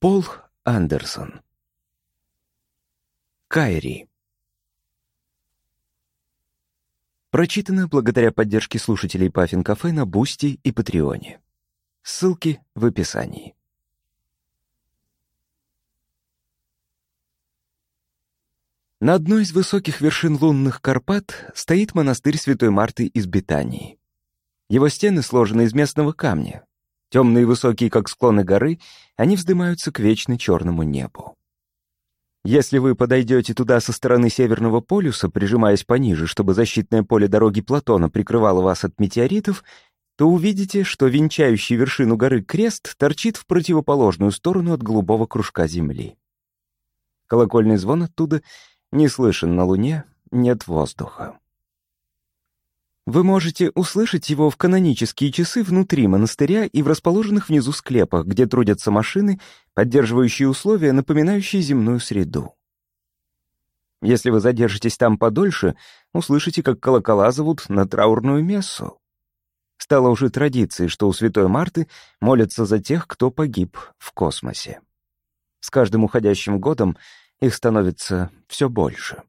Пол Андерсон. Кайри. Прочитано благодаря поддержке слушателей Puffin Cafe на Boosty и Patreon е. Ссылки в описании. На одной из высоких вершин лунных Карпат стоит монастырь Святой Марты из Бетании. Его стены сложены из местного камня, Темные и высокие, как склоны горы, они вздымаются к вечно черному небу. Если вы подойдете туда со стороны Северного полюса, прижимаясь пониже, чтобы защитное поле дороги Платона прикрывало вас от метеоритов, то увидите, что венчающий вершину горы крест торчит в противоположную сторону от голубого кружка Земли. Колокольный звон оттуда не слышен на Луне, нет воздуха. Вы можете услышать его в канонические часы внутри монастыря и в расположенных внизу склепах, где трудятся машины, поддерживающие условия, напоминающие земную среду. Если вы задержитесь там подольше, услышите, как колокола зовут на траурную мессу. Стало уже традицией, что у Святой Марты молятся за тех, кто погиб в космосе. С каждым уходящим годом их становится все больше.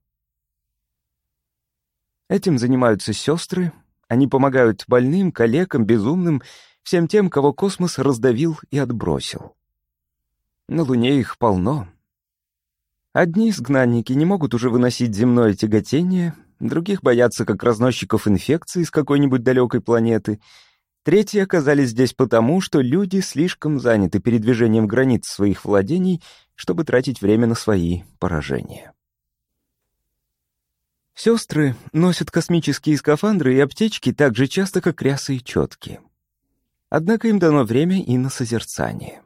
Этим занимаются сестры. Они помогают больным, калекам, безумным, всем тем, кого космос раздавил и отбросил. На Луне их полно. Одни изгнанники не могут уже выносить земное тяготение, других боятся как разносчиков инфекций с какой-нибудь далекой планеты. Третьи оказались здесь потому, что люди слишком заняты передвижением границ своих владений, чтобы тратить время на свои поражения. Сестры носят космические скафандры и аптечки так же часто, как рясы и четки. Однако им дано время и на созерцание.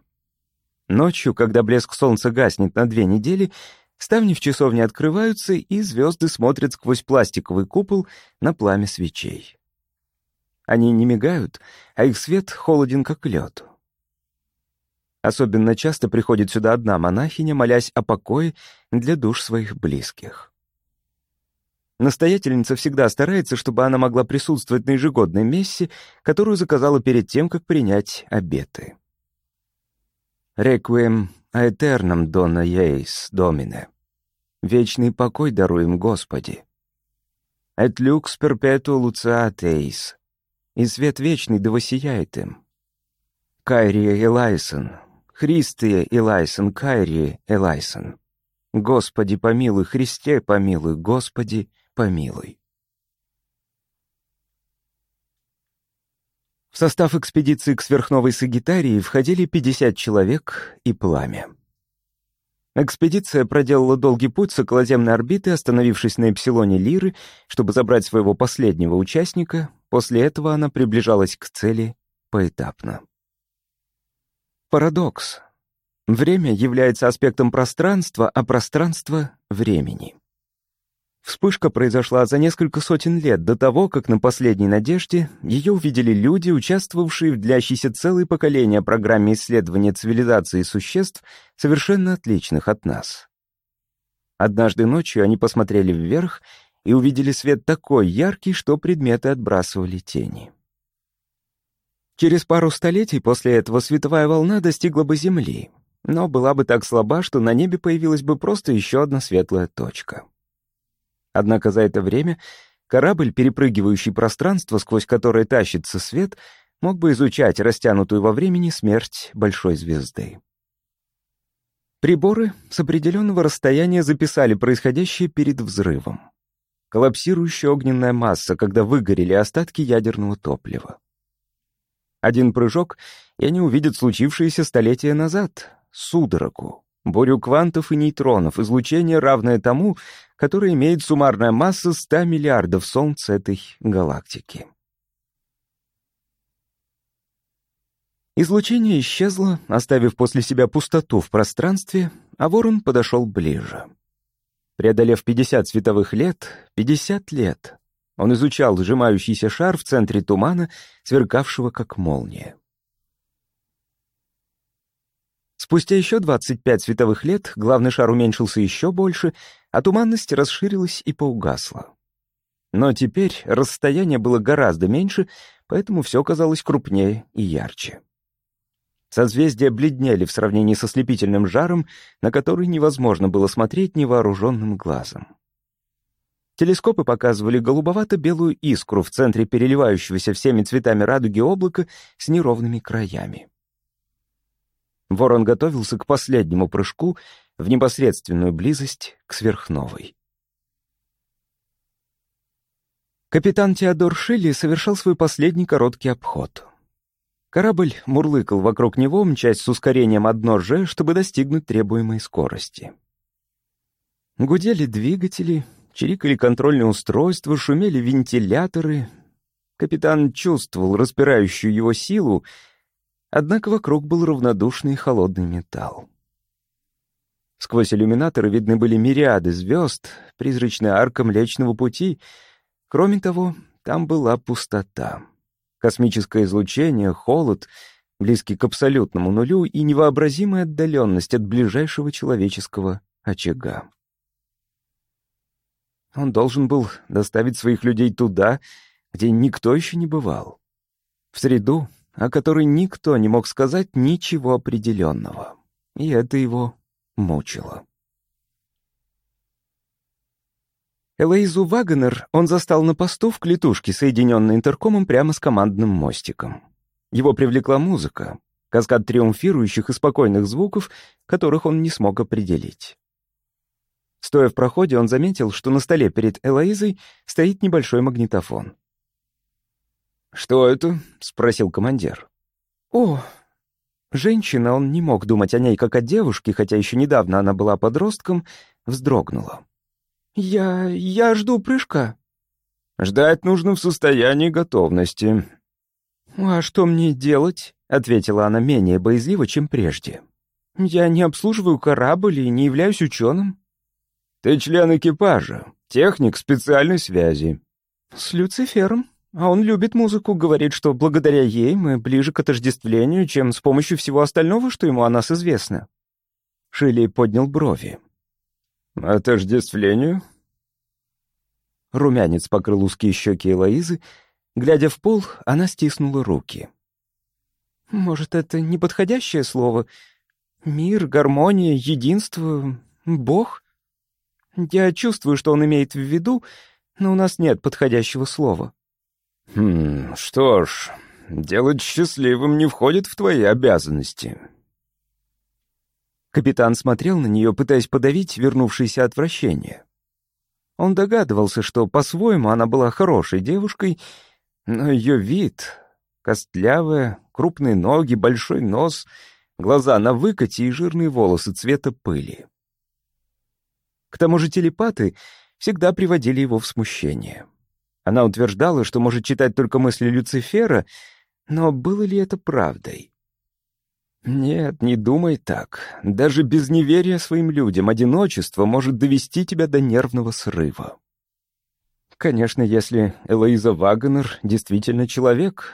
Ночью, когда блеск солнца гаснет на две недели, ставни в часовне открываются, и звезды смотрят сквозь пластиковый купол на пламя свечей. Они не мигают, а их свет холоден, как лед. Особенно часто приходит сюда одна монахиня, молясь о покое для душ своих близких. Настоятельница всегда старается, чтобы она могла присутствовать на ежегодной мессе, которую заказала перед тем, как принять обеты. «Реквием аэтерном дона ейс, домине». «Вечный покой даруем, Господи». «Et lux perpetuo luciateis». «И свет вечный да воссияет им». «Кайрия Элайсон». «Христия Элайсон, Кайрия Элайсон». «Господи, помилуй, Христе, помилуй, Господи, помилуй. В состав экспедиции к сверхновой Сагитарии входили 50 человек и пламя. Экспедиция проделала долгий путь с околоземной орбиты, остановившись на Эпсилоне Лиры, чтобы забрать своего последнего участника. После этого она приближалась к цели поэтапно. Парадокс. Время является аспектом пространства, а пространство — времени. Вспышка произошла за несколько сотен лет до того, как на последней надежде ее увидели люди, участвовавшие в длящейся целое поколение программе исследования цивилизации существ, совершенно отличных от нас. Однажды ночью они посмотрели вверх и увидели свет такой яркий, что предметы отбрасывали тени. Через пару столетий после этого световая волна достигла бы Земли, но была бы так слаба, что на небе появилась бы просто еще одна светлая точка. Однако за это время корабль, перепрыгивающий пространство, сквозь которое тащится свет, мог бы изучать растянутую во времени смерть большой звезды. Приборы с определенного расстояния записали происходящее перед взрывом. Коллапсирующая огненная масса, когда выгорели остатки ядерного топлива. Один прыжок, и они увидят случившееся столетия назад — судорогу, бурю квантов и нейтронов, излучение, равное тому, которое имеет суммарная масса 100 миллиардов Солнц этой галактики. Излучение исчезло, оставив после себя пустоту в пространстве, а ворон подошел ближе. Преодолев 50 световых лет, 50 лет, он изучал сжимающийся шар в центре тумана, сверкавшего как молния. Спустя еще 25 световых лет главный шар уменьшился еще больше, а туманность расширилась и поугасла. Но теперь расстояние было гораздо меньше, поэтому все казалось крупнее и ярче. Созвездия бледнели в сравнении со слепительным жаром, на который невозможно было смотреть невооруженным глазом. Телескопы показывали голубовато-белую искру в центре переливающегося всеми цветами радуги облака с неровными краями. Ворон готовился к последнему прыжку в непосредственную близость к сверхновой. Капитан Теодор Шилли совершал свой последний короткий обход. Корабль мурлыкал вокруг него, мчась с ускорением одно же, чтобы достигнуть требуемой скорости. Гудели двигатели, чирикали контрольные устройства, шумели вентиляторы. Капитан чувствовал распирающую его силу, однако вокруг был равнодушный холодный металл. Сквозь иллюминаторы видны были мириады звезд, призрачная арка Млечного Пути. Кроме того, там была пустота. Космическое излучение, холод, близкий к абсолютному нулю и невообразимая отдаленность от ближайшего человеческого очага. Он должен был доставить своих людей туда, где никто еще не бывал. В среду, о которой никто не мог сказать ничего определенного. И это его мучило. Элейзу Вагонер он застал на посту в клетушке, соединенной интеркомом прямо с командным мостиком. Его привлекла музыка, каскад триумфирующих и спокойных звуков, которых он не смог определить. Стоя в проходе, он заметил, что на столе перед Элоизой стоит небольшой магнитофон. «Что это?» — спросил командир. «О, женщина, он не мог думать о ней как о девушке, хотя еще недавно она была подростком, вздрогнула. «Я... я жду прыжка». «Ждать нужно в состоянии готовности». «А что мне делать?» — ответила она менее боязливо, чем прежде. «Я не обслуживаю корабль и не являюсь ученым». «Ты член экипажа, техник специальной связи». «С Люцифером. А он любит музыку, говорит, что благодаря ей мы ближе к отождествлению, чем с помощью всего остального, что ему о нас известно». Шилли поднял брови. «Отождествлению?» Румянец покрыл узкие щеки Элоизы. Глядя в пол, она стиснула руки. «Может, это неподходящее слово? Мир, гармония, единство, Бог?» Я чувствую, что он имеет в виду, но у нас нет подходящего слова». «Хм, что ж, делать счастливым не входит в твои обязанности». Капитан смотрел на нее, пытаясь подавить вернувшееся отвращение. Он догадывался, что по-своему она была хорошей девушкой, но ее вид — костлявая, крупные ноги, большой нос, глаза на выкате и жирные волосы цвета пыли. К тому же телепаты всегда приводили его в смущение. Она утверждала, что может читать только мысли Люцифера, но было ли это правдой? Нет, не думай так. Даже без неверия своим людям одиночество может довести тебя до нервного срыва. Конечно, если Элоиза Вагнер действительно человек,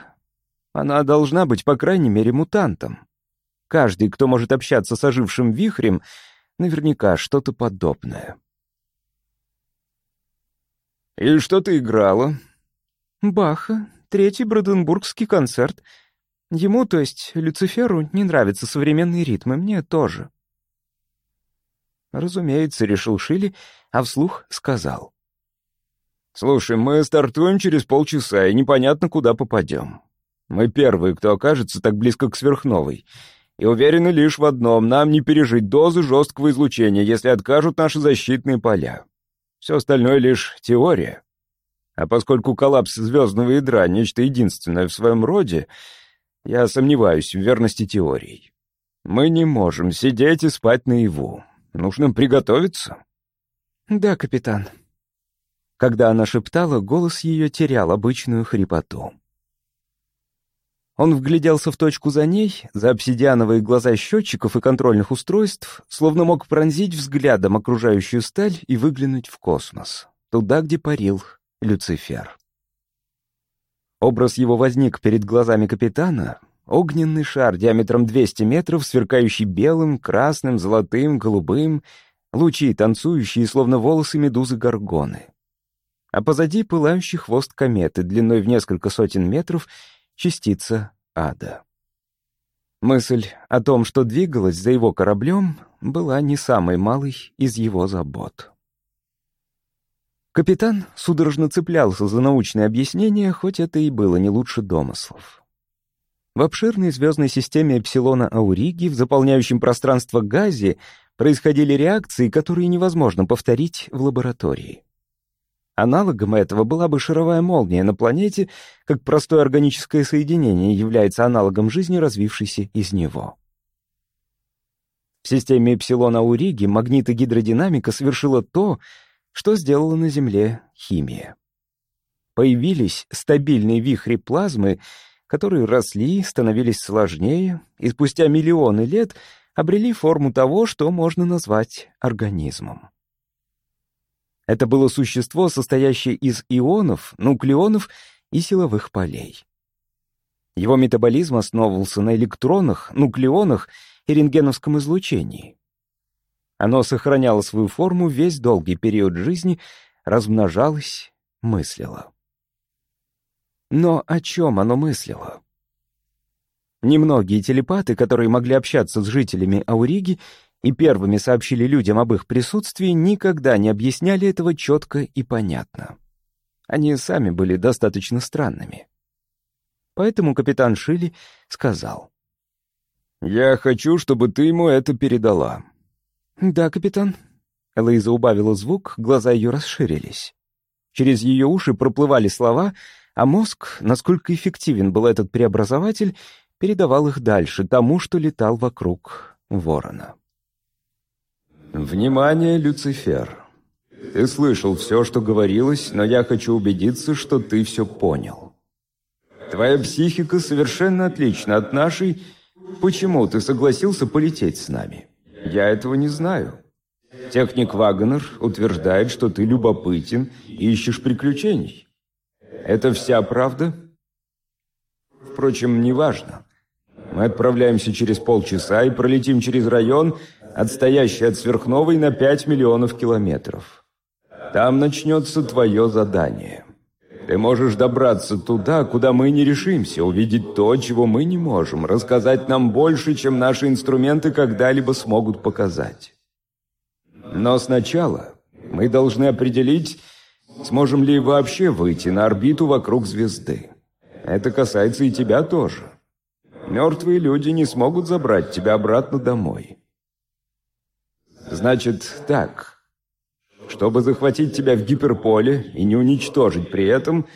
она должна быть, по крайней мере, мутантом. Каждый, кто может общаться с ожившим вихрем, Наверняка что-то подобное. «И что ты играла?» «Баха, третий Броденбургский концерт. Ему, то есть Люциферу, не нравятся современные ритмы, мне тоже». Разумеется, решил Шилли, а вслух сказал. «Слушай, мы стартуем через полчаса, и непонятно, куда попадем. Мы первые, кто окажется так близко к сверхновой и уверены лишь в одном — нам не пережить дозы жесткого излучения, если откажут наши защитные поля. Все остальное — лишь теория. А поскольку коллапс звездного ядра — нечто единственное в своем роде, я сомневаюсь в верности теорий. Мы не можем сидеть и спать наяву. Нужно приготовиться. «Да, капитан». Когда она шептала, голос ее терял обычную хрипоту. Он вгляделся в точку за ней, за обсидиановые глаза счетчиков и контрольных устройств, словно мог пронзить взглядом окружающую сталь и выглянуть в космос, туда, где парил Люцифер. Образ его возник перед глазами капитана, огненный шар диаметром 200 метров, сверкающий белым, красным, золотым, голубым, лучи, танцующие, словно волосы медузы горгоны. А позади пылающий хвост кометы длиной в несколько сотен метров — частица ада. Мысль о том, что двигалась за его кораблем, была не самой малой из его забот. Капитан судорожно цеплялся за научные объяснения, хоть это и было не лучше домыслов. В обширной звездной системе Эпсилона Ауриги, в заполняющем пространство газе, происходили реакции, которые невозможно повторить в лаборатории. Аналогом этого была бы шаровая молния на планете, как простое органическое соединение является аналогом жизни, развившейся из него. В системе Эпсилона Уриги магнитогидродинамика совершила то, что сделала на Земле химия. Появились стабильные вихри плазмы, которые росли, становились сложнее, и спустя миллионы лет обрели форму того, что можно назвать организмом. Это было существо, состоящее из ионов, нуклеонов и силовых полей. Его метаболизм основывался на электронах, нуклеонах и рентгеновском излучении. Оно сохраняло свою форму весь долгий период жизни, размножалось, мыслило. Но о чем оно мыслило? Немногие телепаты, которые могли общаться с жителями Ауриги, и первыми сообщили людям об их присутствии, никогда не объясняли этого четко и понятно. Они сами были достаточно странными. Поэтому капитан Шилли сказал. «Я хочу, чтобы ты ему это передала». «Да, капитан». Элоиза убавила звук, глаза ее расширились. Через ее уши проплывали слова, а мозг, насколько эффективен был этот преобразователь, передавал их дальше тому, что летал вокруг ворона. «Внимание, Люцифер! Ты слышал все, что говорилось, но я хочу убедиться, что ты все понял. Твоя психика совершенно отлична от нашей. Почему ты согласился полететь с нами? Я этого не знаю. Техник Вагнер утверждает, что ты любопытен и ищешь приключений. Это вся правда? Впрочем, неважно. Мы отправляемся через полчаса и пролетим через район, отстоящий от сверхновой на 5 миллионов километров. Там начнется твое задание. Ты можешь добраться туда, куда мы не решимся, увидеть то, чего мы не можем, рассказать нам больше, чем наши инструменты когда-либо смогут показать. Но сначала мы должны определить, сможем ли вообще выйти на орбиту вокруг звезды. Это касается и тебя тоже. Мертвые люди не смогут забрать тебя обратно домой. Значит, так. Чтобы захватить тебя в гиперполе и не уничтожить при этом,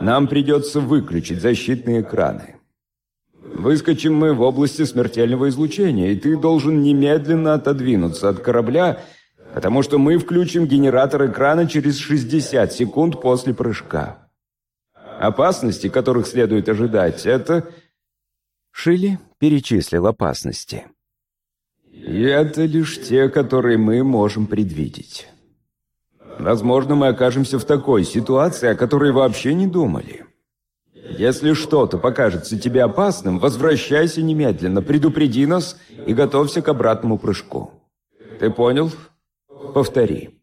нам придется выключить защитные экраны. Выскочим мы в области смертельного излучения, и ты должен немедленно отодвинуться от корабля, потому что мы включим генератор экрана через 60 секунд после прыжка. Опасности, которых следует ожидать, это... Шилли перечислил опасности. И это лишь те, которые мы можем предвидеть. Возможно, мы окажемся в такой ситуации, о которой вообще не думали. Если что-то покажется тебе опасным, возвращайся немедленно, предупреди нас и готовься к обратному прыжку. Ты понял? Повтори.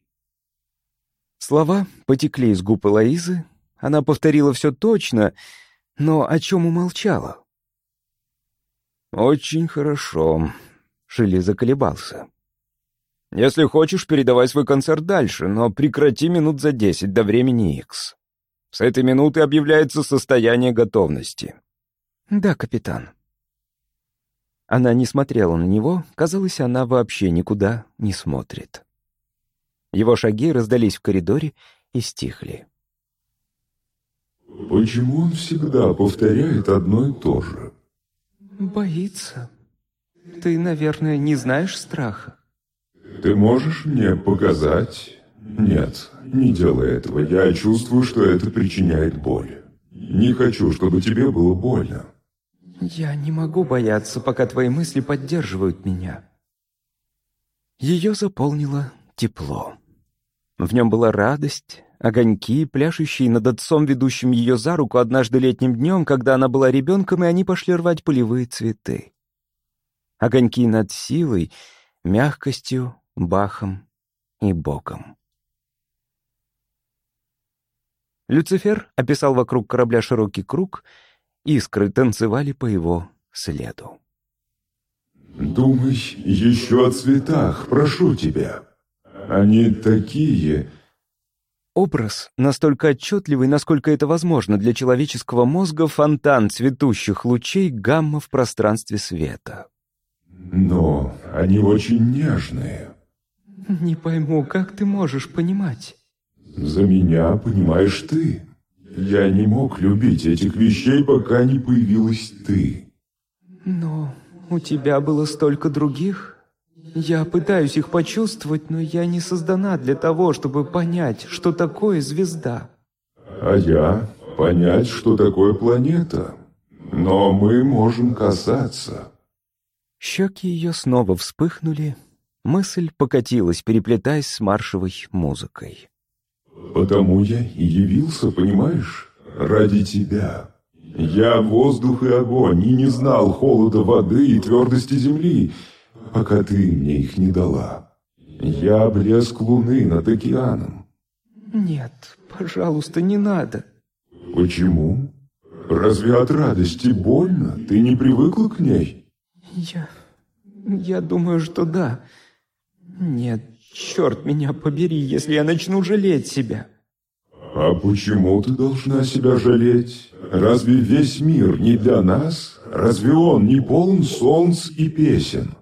Слова потекли из губ Элоизы. Она повторила все точно, но о чем умолчала? «Очень хорошо», Шилли заколебался. «Если хочешь, передавай свой концерт дальше, но прекрати минут за десять до времени Икс. С этой минуты объявляется состояние готовности». «Да, капитан». Она не смотрела на него, казалось, она вообще никуда не смотрит. Его шаги раздались в коридоре и стихли. «Почему он всегда повторяет одно и то же?» «Боится», ты, наверное, не знаешь страха? Ты можешь мне показать? Нет, не делай этого. Я чувствую, что это причиняет боль. Не хочу, чтобы тебе было больно. Я не могу бояться, пока твои мысли поддерживают меня. Ее заполнило тепло. В нем была радость, огоньки, пляшущие над отцом, ведущим ее за руку однажды летним днем, когда она была ребенком, и они пошли рвать полевые цветы огоньки над силой, мягкостью, бахом и боком. Люцифер описал вокруг корабля широкий круг, искры танцевали по его следу. Думай еще о цветах, прошу тебя. Они такие... Образ, настолько отчетливый, насколько это возможно для человеческого мозга, фонтан цветущих лучей гамма в пространстве света. Но они очень нежные. Не пойму, как ты можешь понимать? За меня понимаешь ты. Я не мог любить этих вещей, пока не появилась ты. Но у тебя было столько других. Я пытаюсь их почувствовать, но я не создана для того, чтобы понять, что такое звезда. А я понять, что такое планета. Но мы можем касаться. Щеки ее снова вспыхнули. Мысль покатилась, переплетаясь с маршевой музыкой. «Потому я и явился, понимаешь? Ради тебя. Я воздух и огонь, и не знал холода воды и твердости земли, пока ты мне их не дала. Я блеск луны над океаном». Нет, пожалуйста, не надо. «Почему? Разве от радости больно? Ты не привыкла к ней?» Я... я думаю, что да. Нет, черт меня побери, если я начну жалеть себя. «А почему ты должна себя жалеть? Разве весь мир не для нас? Разве он не полон солнц и песен?»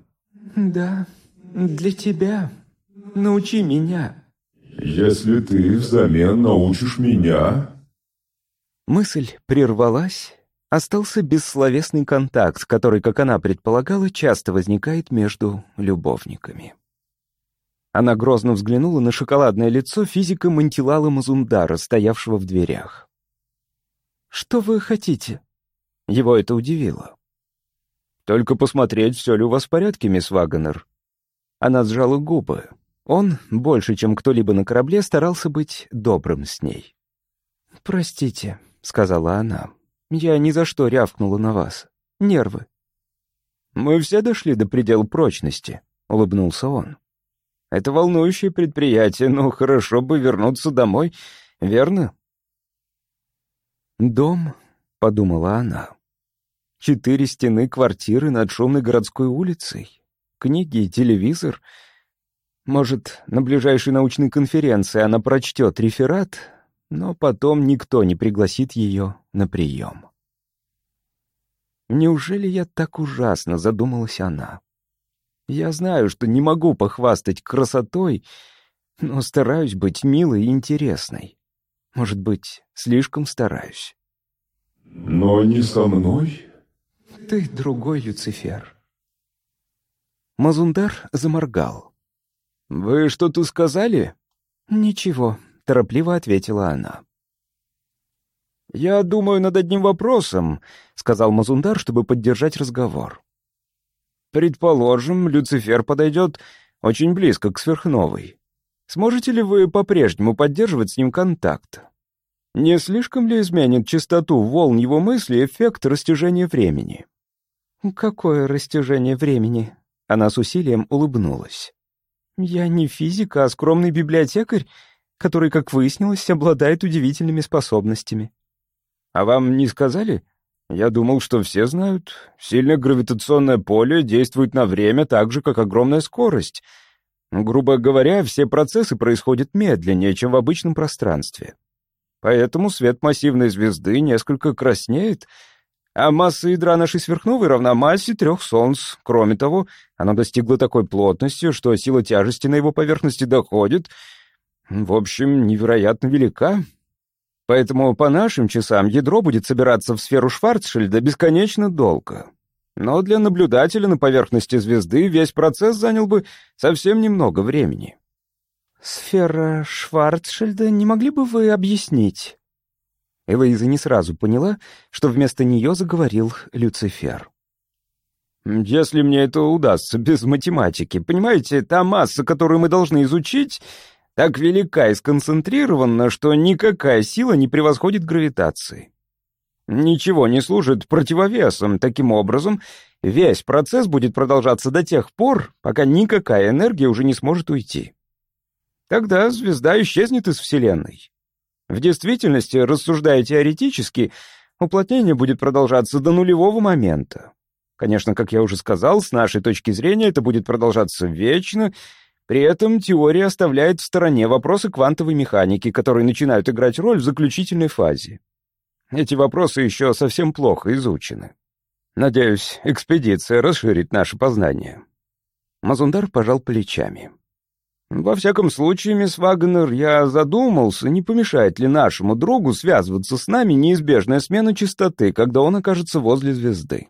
Да, для тебя. Научи меня. «Если ты взамен научишь меня...» Мысль прервалась, остался бессловесный контакт, который, как она предполагала, часто возникает между любовниками. Она грозно взглянула на шоколадное лицо физика Мантилала Мазундара, стоявшего в дверях. «Что вы хотите?» Его это удивило. «Только посмотреть, все ли у вас в порядке, мисс Вагонер». Она сжала губы. Он, больше, чем кто-либо на корабле, старался быть добрым с ней. «Простите», — сказала она. «Я ни за что рявкнула на вас. Нервы». «Мы все дошли до предела прочности», — улыбнулся он. Это волнующее предприятие, но хорошо бы вернуться домой, верно? «Дом», — подумала она. «Четыре стены квартиры над шумной городской улицей, книги и телевизор. Может, на ближайшей научной конференции она прочтет реферат, но потом никто не пригласит ее на прием». «Неужели я так ужасно?» — задумалась она. Я знаю, что не могу похвастать красотой, но стараюсь быть милой и интересной. Может быть, слишком стараюсь. Но не со мной. Ты другой Люцифер. Мазундар заморгал. «Вы что-то сказали?» «Ничего», — торопливо ответила она. «Я думаю над одним вопросом», — сказал Мазундар, чтобы поддержать разговор. Предположим, Люцифер подойдет очень близко к сверхновой. Сможете ли вы по-прежнему поддерживать с ним контакт? Не слишком ли изменит частоту волн его мысли эффект растяжения времени? Какое растяжение времени? Она с усилием улыбнулась. Я не физик, а скромный библиотекарь, который, как выяснилось, обладает удивительными способностями. А вам не сказали? Я думал, что все знают. Сильное гравитационное поле действует на время так же, как огромная скорость. Грубо говоря, все процессы происходят медленнее, чем в обычном пространстве. Поэтому свет массивной звезды несколько краснеет, а масса ядра нашей сверхновой равна массе трех солнц. Кроме того, она достигла такой плотности, что сила тяжести на его поверхности доходит. В общем, невероятно велика, Поэтому по нашим часам ядро будет собираться в сферу Шварцшильда бесконечно долго. Но для наблюдателя на поверхности звезды весь процесс занял бы совсем немного времени. «Сфера Шварцшильда не могли бы вы объяснить?» Элоиза не сразу поняла, что вместо нее заговорил Люцифер. «Если мне это удастся без математики, понимаете, та масса, которую мы должны изучить, так велика и сконцентрирована, что никакая сила не превосходит гравитации. Ничего не служит противовесом. Таким образом, весь процесс будет продолжаться до тех пор, пока никакая энергия уже не сможет уйти. Тогда звезда исчезнет из Вселенной. В действительности, рассуждая теоретически, уплотнение будет продолжаться до нулевого момента. Конечно, как я уже сказал, с нашей точки зрения это будет продолжаться вечно. При этом теория оставляет в стороне вопросы квантовой механики, которые начинают играть роль в заключительной фазе. Эти вопросы еще совсем плохо изучены. Надеюсь, экспедиция расширит наше познание. Мазундар пожал плечами. «Во всяком случае, мисс Вагнер, я задумался, не помешает ли нашему другу связываться с нами неизбежная смена частоты, когда он окажется возле звезды».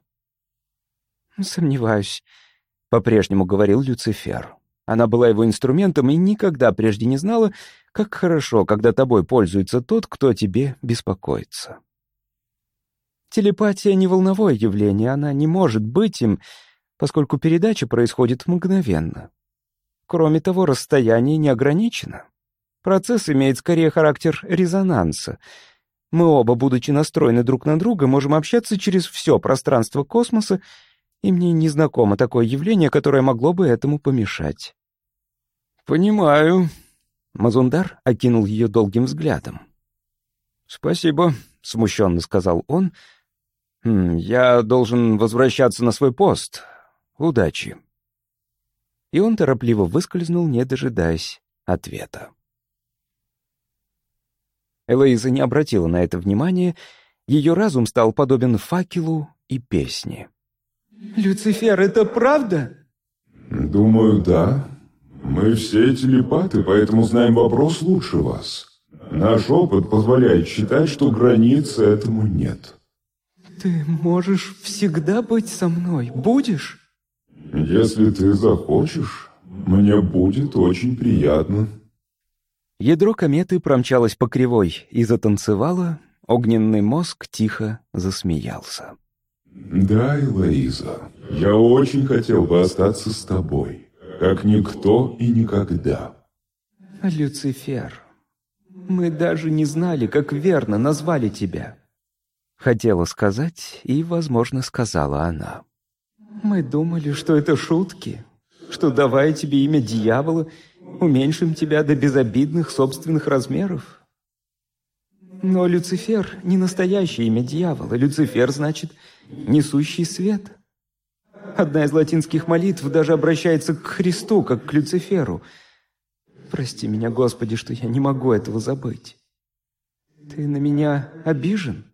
«Сомневаюсь», — по-прежнему говорил Люцифер. Она была его инструментом и никогда прежде не знала, как хорошо, когда тобой пользуется тот, кто о тебе беспокоится. Телепатия — не волновое явление, она не может быть им, поскольку передача происходит мгновенно. Кроме того, расстояние не ограничено. Процесс имеет скорее характер резонанса. Мы оба, будучи настроены друг на друга, можем общаться через все пространство космоса, и мне незнакомо такое явление, которое могло бы этому помешать. «Понимаю», — Мазундар окинул ее долгим взглядом. «Спасибо», — смущенно сказал он. «Хм, «Я должен возвращаться на свой пост. Удачи» и он торопливо выскользнул, не дожидаясь ответа. Элоиза не обратила на это внимания, ее разум стал подобен факелу и песне. «Люцифер, это правда?» «Думаю, да. Мы все телепаты, поэтому знаем вопрос лучше вас. Наш опыт позволяет считать, что границы этому нет». «Ты можешь всегда быть со мной. Будешь?» «Если ты захочешь, мне будет очень приятно». Ядро кометы промчалось по кривой и затанцевало, огненный мозг тихо засмеялся. «Да, Элоиза, я очень хотел бы остаться с тобой, как никто и никогда». «Люцифер, мы даже не знали, как верно назвали тебя», — хотела сказать и, возможно, сказала она. Мы думали, что это шутки, что, давая тебе имя дьявола, уменьшим тебя до безобидных собственных размеров. Но Люцифер — не настоящее имя дьявола. Люцифер значит «несущий свет». Одна из латинских молитв даже обращается к Христу, как к Люциферу. Прости меня, Господи, что я не могу этого забыть. Ты на меня обижен?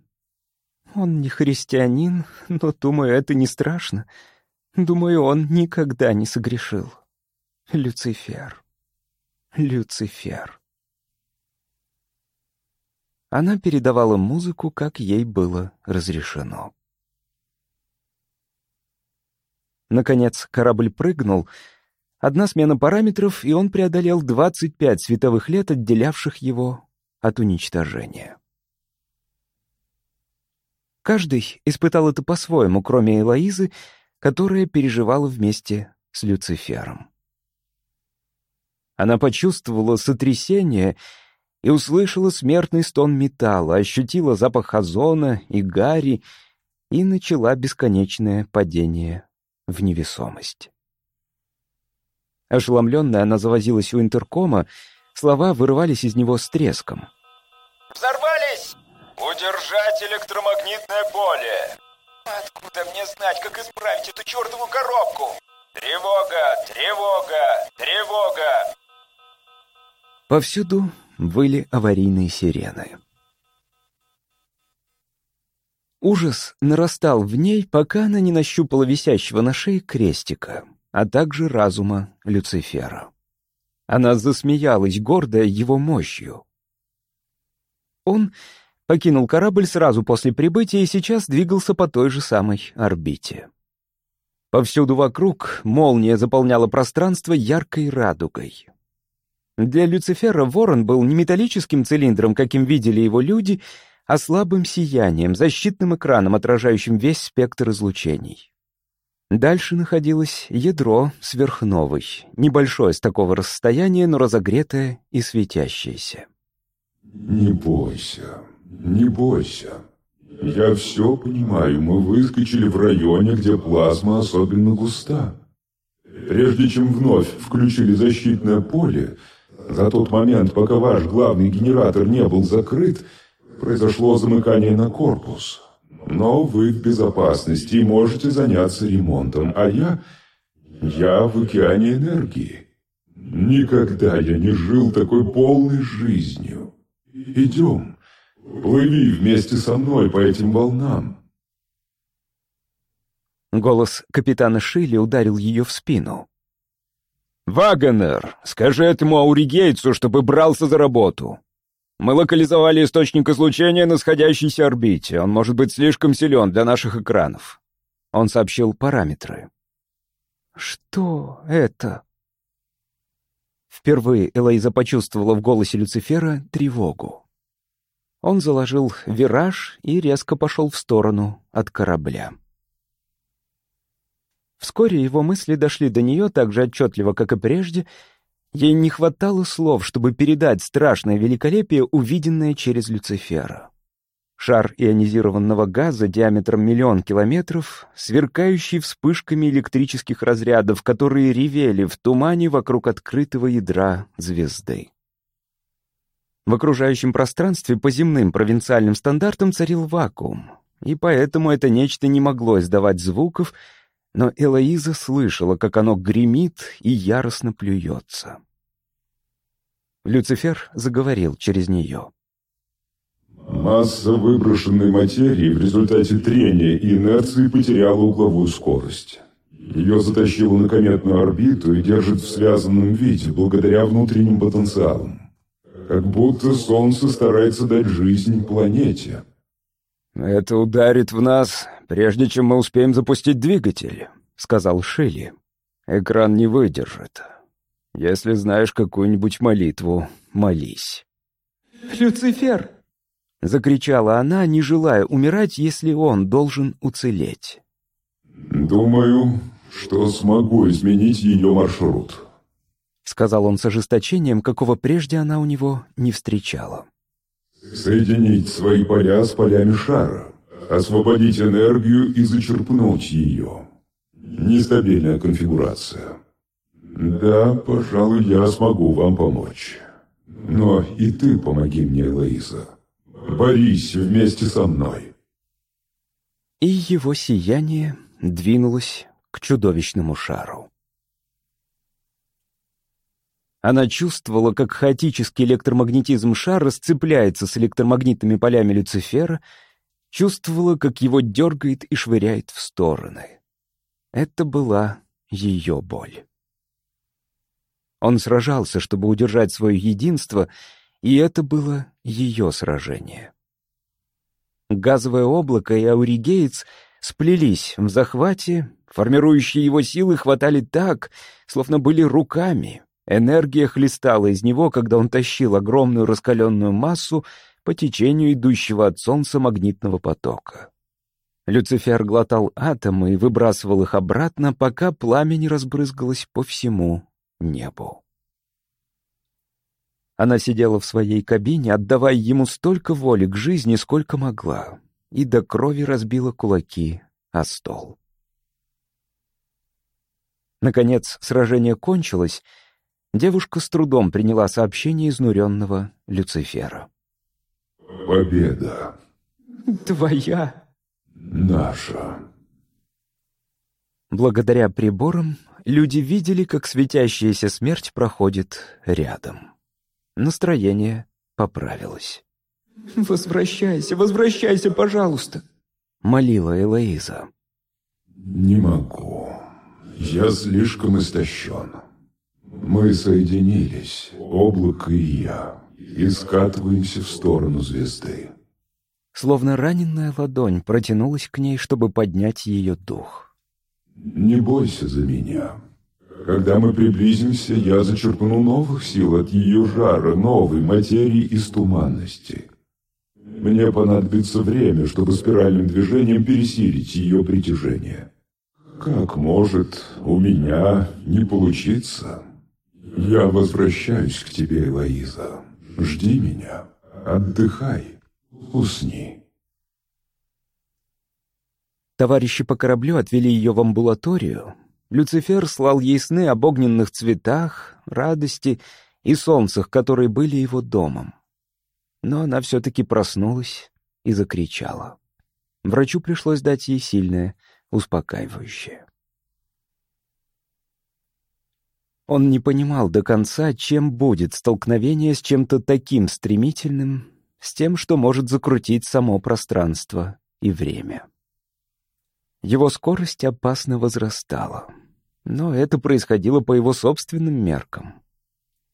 Он не христианин, но, думаю, это не страшно. Думаю, он никогда не согрешил. Люцифер. Люцифер. Она передавала музыку, как ей было разрешено. Наконец корабль прыгнул. Одна смена параметров, и он преодолел 25 световых лет, отделявших его от уничтожения. Каждый испытал это по-своему, кроме Элоизы, которая переживала вместе с Люцифером. Она почувствовала сотрясение и услышала смертный стон металла, ощутила запах озона и гари и начала бесконечное падение в невесомость. Ошеломленная, она завозилась у интеркома, слова вырывались из него с треском. «Взорвались!» «Удержать электромагнитное поле!» «Откуда мне знать, как исправить эту чертову коробку?» «Тревога! Тревога! Тревога!» Повсюду выли аварийные сирены. Ужас нарастал в ней, пока она не нащупала висящего на шее крестика, а также разума Люцифера. Она засмеялась, гордая его мощью. Он покинул корабль сразу после прибытия и сейчас двигался по той же самой орбите. Повсюду вокруг молния заполняла пространство яркой радугой. Для Люцифера ворон был не металлическим цилиндром, каким видели его люди, а слабым сиянием, защитным экраном, отражающим весь спектр излучений. Дальше находилось ядро сверхновой, небольшое с такого расстояния, но разогретое и светящееся. «Не бойся», «Не бойся. Я все понимаю, мы выскочили в районе, где плазма особенно густа. Прежде чем вновь включили защитное поле, за тот момент, пока ваш главный генератор не был закрыт, произошло замыкание на корпус. Но вы в безопасности и можете заняться ремонтом, а я... Я в океане энергии. Никогда я не жил такой полной жизнью. Идем, плыви вместе со мной по этим волнам. Голос капитана Шилли ударил ее в спину. «Вагонер, скажи этому ауригейцу, чтобы брался за работу. Мы локализовали источник излучения на сходящейся орбите. Он может быть слишком силен для наших экранов». Он сообщил параметры. «Что это?» Впервые Элоиза почувствовала в голосе Люцифера тревогу. Он заложил вираж и резко пошел в сторону от корабля. Вскоре его мысли дошли до нее так же отчетливо, как и прежде. Ей не хватало слов, чтобы передать страшное великолепие, увиденное через Люцифера. Шар ионизированного газа диаметром миллион километров, сверкающий вспышками электрических разрядов, которые ревели в тумане вокруг открытого ядра звезды. В окружающем пространстве по земным провинциальным стандартам царил вакуум, и поэтому это нечто не могло издавать звуков, но Элоиза слышала, как оно гремит и яростно плюется. Люцифер заговорил через нее. Масса выброшенной материи в результате трения и инерции потеряла угловую скорость. Ее затащило на кометную орбиту и держит в связанном виде благодаря внутренним потенциалам. Как будто Солнце старается дать жизнь планете. «Это ударит в нас, прежде чем мы успеем запустить двигатель», — сказал Шелли. «Экран не выдержит. Если знаешь какую-нибудь молитву, молись». «Люцифер!» — закричала она, не желая умирать, если он должен уцелеть. «Думаю, что смогу изменить ее маршрут», — сказал он с ожесточением, какого прежде она у него не встречала. Соединить свои поля с полями шара, освободить энергию и зачерпнуть ее. Нестабильная конфигурация. Да, пожалуй, я смогу вам помочь. Но и ты помоги мне, Лоиза. Борись вместе со мной. И его сияние двинулось к чудовищному шару. Она чувствовала, как хаотический электромагнетизм шара сцепляется с электромагнитными полями Люцифера, чувствовала, как его дергает и швыряет в стороны. Это была ее боль. Он сражался, чтобы удержать свое единство, и это было ее сражение. Газовое облако и ауригеец сплелись в захвате, формирующие его силы хватали так, словно были руками, Энергия хлестала из него, когда он тащил огромную раскаленную массу по течению идущего от Солнца магнитного потока. Люцифер глотал атомы и выбрасывал их обратно, пока пламя не разбрызгалось по всему небу. Она сидела в своей кабине, отдавая ему столько воли к жизни, сколько могла, и до крови разбила кулаки о стол. Наконец, сражение кончилось — Девушка с трудом приняла сообщение изнуренного Люцифера. «Победа!» «Твоя!» «Наша!» Благодаря приборам люди видели, как светящаяся смерть проходит рядом. Настроение поправилось. «Возвращайся, возвращайся, пожалуйста!» — молила Элоиза. «Не могу. Я слишком истощен. Мы соединились, облако и я, и скатываемся в сторону звезды. Словно раненная ладонь протянулась к ней, чтобы поднять ее дух. Не бойся за меня. Когда мы приблизимся, я зачерпну новых сил от ее жара, новой материи из туманности. Мне понадобится время, чтобы спиральным движением пересилить ее притяжение. Как может у меня не получиться?» «Я возвращаюсь к тебе, Элоиза. Жди меня. Отдыхай. Усни». Товарищи по кораблю отвели ее в амбулаторию. Люцифер слал ей сны об огненных цветах, радости и солнцах, которые были его домом. Но она все-таки проснулась и закричала. Врачу пришлось дать ей сильное, успокаивающее. Он не понимал до конца, чем будет столкновение с чем-то таким стремительным, с тем, что может закрутить само пространство и время. Его скорость опасно возрастала, но это происходило по его собственным меркам.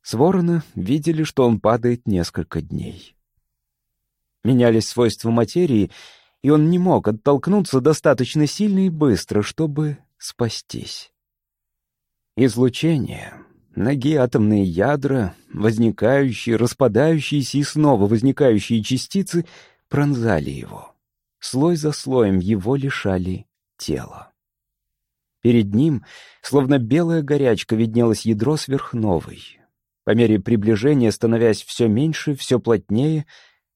С ворона видели, что он падает несколько дней. Менялись свойства материи, и он не мог оттолкнуться достаточно сильно и быстро, чтобы спастись. Излучение, ноги атомные ядра, возникающие, распадающиеся и снова возникающие частицы пронзали его. Слой за слоем его лишали тела. Перед ним, словно белая горячка, виднелось ядро сверхновой. По мере приближения, становясь все меньше, все плотнее,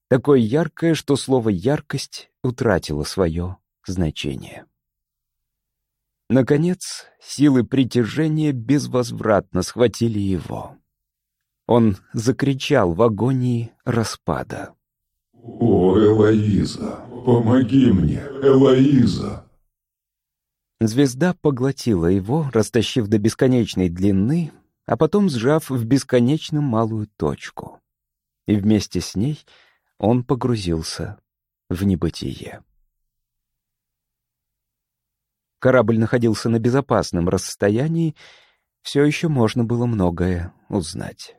такое яркое, что слово «яркость» утратило свое значение. Наконец, силы притяжения безвозвратно схватили его. Он закричал в агонии распада. «О, Элоиза, помоги мне, Элоиза!» Звезда поглотила его, растащив до бесконечной длины, а потом сжав в бесконечно малую точку. И вместе с ней он погрузился в небытие. Корабль находился на безопасном расстоянии, все еще можно было многое узнать.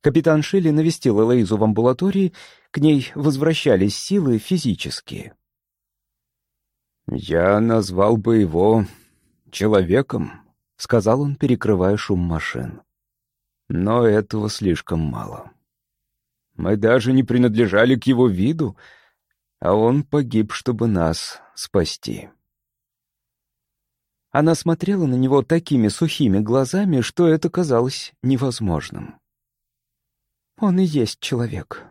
Капитан Шилли навестил Элоизу в амбулатории, к ней возвращались силы физические. «Я назвал бы его человеком», — сказал он, перекрывая шум машин. «Но этого слишком мало. Мы даже не принадлежали к его виду, а он погиб, чтобы нас спасти». Она смотрела на него такими сухими глазами, что это казалось невозможным. «Он и есть человек.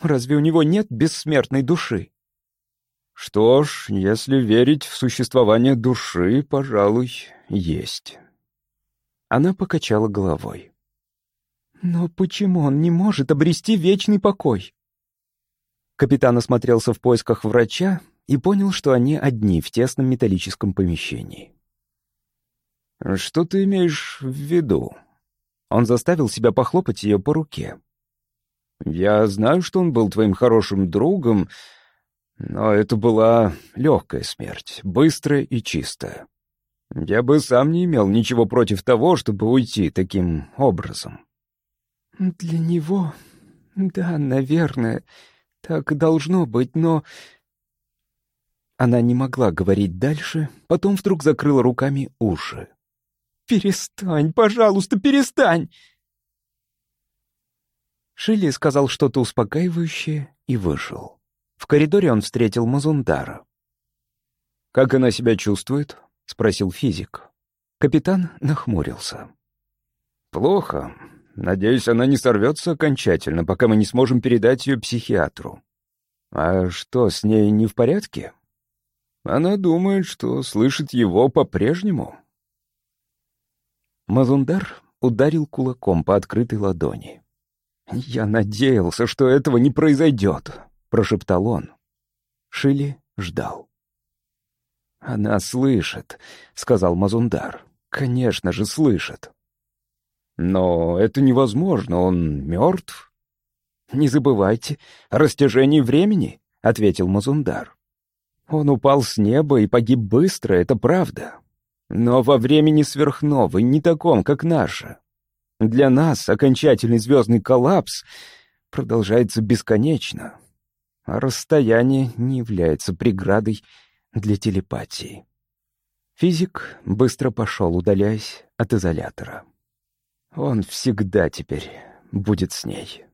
Разве у него нет бессмертной души?» Что ж, если верить в существование души, пожалуй, есть. Она покачала головой. Но почему он не может обрести вечный покой? Капитан осмотрелся в поисках врача и понял, что они одни в тесном металлическом помещении. «Что ты имеешь в виду?» Он заставил себя похлопать ее по руке. «Я знаю, что он был твоим хорошим другом, но это была легкая смерть, быстрая и чистая. Я бы сам не имел ничего против того, чтобы уйти таким образом. Для него, да, наверное, так должно быть, но... Она не могла говорить дальше, потом вдруг закрыла руками уши. «Перестань, пожалуйста, перестань!» Шилли сказал что-то успокаивающее и вышел. В коридоре он встретил Мазундара. «Как она себя чувствует?» — спросил физик. Капитан нахмурился. «Плохо. Надеюсь, она не сорвется окончательно, пока мы не сможем передать ее психиатру. А что, с ней не в порядке? Она думает, что слышит его по-прежнему». Мазундар ударил кулаком по открытой ладони. «Я надеялся, что этого не произойдет. — прошептал он. Шили ждал. «Она слышит», — сказал Мазундар. «Конечно же, слышит». «Но это невозможно, он мертв». «Не забывайте о растяжении времени», — ответил Мазундар. «Он упал с неба и погиб быстро, это правда. Но во времени сверхновой, не таком, как наша. Для нас окончательный звездный коллапс продолжается бесконечно а расстояние не является преградой для телепатии. Физик быстро пошел, удаляясь от изолятора. Он всегда теперь будет с ней.